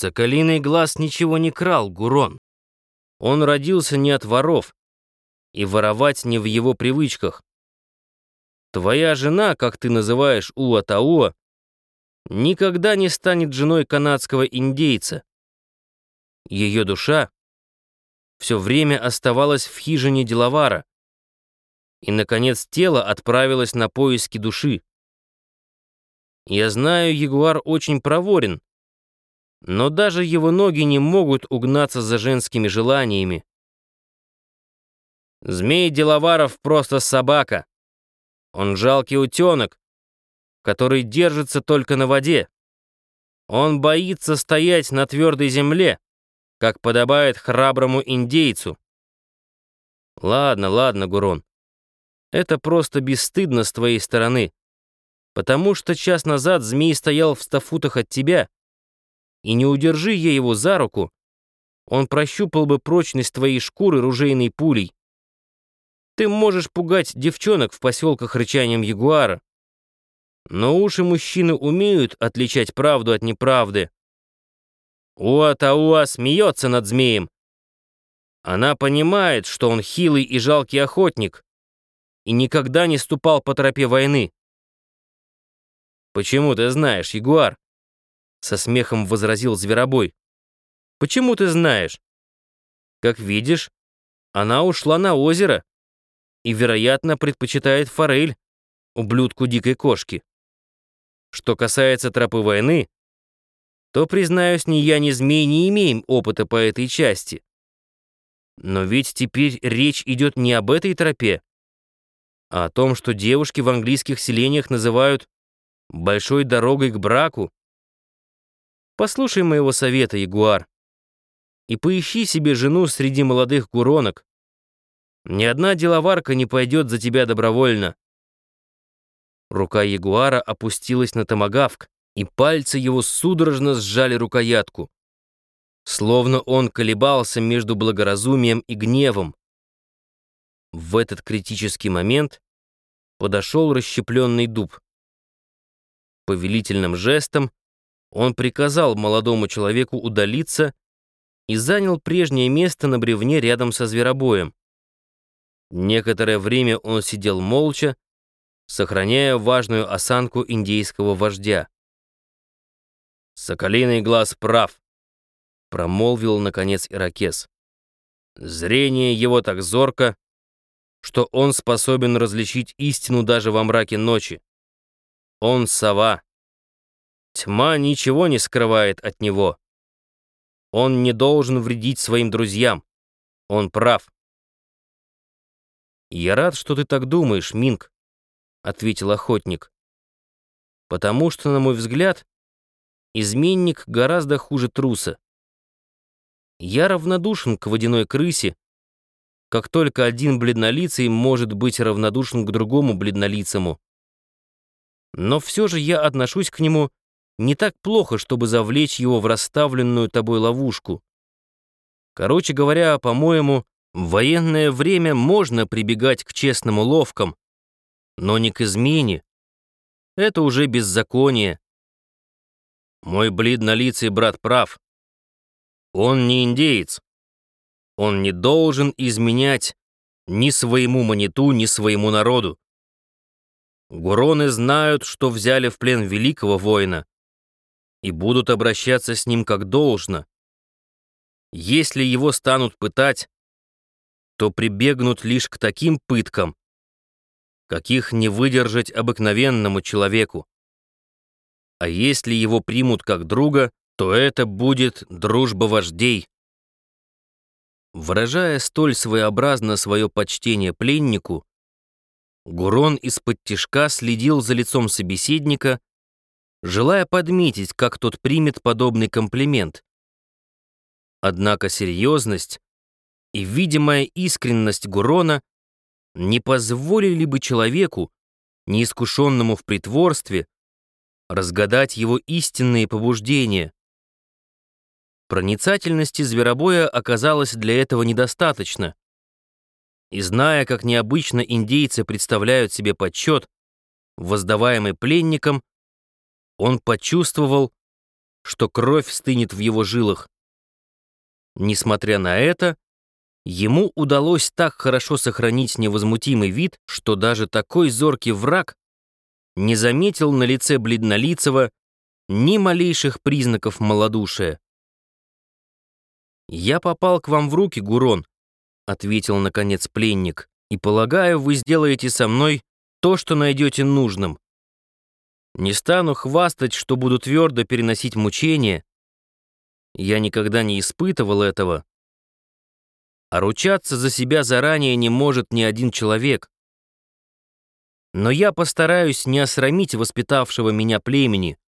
Соколиный глаз ничего не крал, Гурон. Он родился не от воров, и воровать не в его привычках. Твоя жена, как ты называешь Уа-Тауа, никогда не станет женой канадского индейца. Ее душа все время оставалась в хижине Делавара, и, наконец, тело отправилось на поиски души. Я знаю, ягуар очень проворен, но даже его ноги не могут угнаться за женскими желаниями. Змей Деловаров просто собака. Он жалкий утенок, который держится только на воде. Он боится стоять на твердой земле, как подобает храброму индейцу. Ладно, ладно, Гурон. Это просто бесстыдно с твоей стороны, потому что час назад змей стоял в ста футах от тебя, и не удержи я его за руку, он прощупал бы прочность твоей шкуры ружейной пулей. Ты можешь пугать девчонок в поселках рычанием ягуара, но уши мужчины умеют отличать правду от неправды. Уа-Тауа смеется над змеем. Она понимает, что он хилый и жалкий охотник и никогда не ступал по тропе войны. «Почему ты знаешь, Ягуар?» Со смехом возразил Зверобой. «Почему ты знаешь?» «Как видишь, она ушла на озеро и, вероятно, предпочитает форель, ублюдку дикой кошки. Что касается тропы войны, то, признаюсь, ни я, ни змей не имеем опыта по этой части. Но ведь теперь речь идет не об этой тропе, а о том, что девушки в английских селениях называют большой дорогой к браку. Послушай моего совета, Ягуар, и поищи себе жену среди молодых гуронок. Ни одна деловарка не пойдет за тебя добровольно. Рука Ягуара опустилась на томагавк, и пальцы его судорожно сжали рукоятку. Словно он колебался между благоразумием и гневом. В этот критический момент подошел расщепленный дуб. Повелительным жестом он приказал молодому человеку удалиться и занял прежнее место на бревне рядом со зверобоем. Некоторое время он сидел молча, сохраняя важную осанку индейского вождя. «Соколиный глаз прав», — промолвил, наконец, Иракес. «Зрение его так зорко, что он способен различить истину даже во мраке ночи. Он сова. Тьма ничего не скрывает от него. Он не должен вредить своим друзьям. Он прав. «Я рад, что ты так думаешь, Минг», — ответил охотник. «Потому что, на мой взгляд, изменник гораздо хуже труса. Я равнодушен к водяной крысе, как только один бледнолицый может быть равнодушен к другому бледнолицему. Но все же я отношусь к нему не так плохо, чтобы завлечь его в расставленную тобой ловушку. Короче говоря, по-моему, в военное время можно прибегать к честным уловкам, но не к измене. Это уже беззаконие. Мой бледнолицый брат прав. Он не индеец. Он не должен изменять ни своему маниту, ни своему народу. Гуроны знают, что взяли в плен великого воина и будут обращаться с ним как должно. Если его станут пытать, то прибегнут лишь к таким пыткам, каких не выдержать обыкновенному человеку. А если его примут как друга, то это будет дружба вождей. Выражая столь своеобразно свое почтение пленнику, Гурон из-под тишка следил за лицом собеседника, желая подметить, как тот примет подобный комплимент. Однако серьезность и видимая искренность Гурона не позволили бы человеку, неискушенному в притворстве, разгадать его истинные побуждения. Проницательности зверобоя оказалось для этого недостаточно. И зная, как необычно индейцы представляют себе подсчет, воздаваемый пленникам, он почувствовал, что кровь стынет в его жилах. Несмотря на это, ему удалось так хорошо сохранить невозмутимый вид, что даже такой зоркий враг не заметил на лице бледнолицего ни малейших признаков малодушия. «Я попал к вам в руки, Гурон», — ответил, наконец, пленник, «и, полагаю, вы сделаете со мной то, что найдете нужным. Не стану хвастать, что буду твердо переносить мучения. Я никогда не испытывал этого. А ручаться за себя заранее не может ни один человек. Но я постараюсь не осрамить воспитавшего меня племени,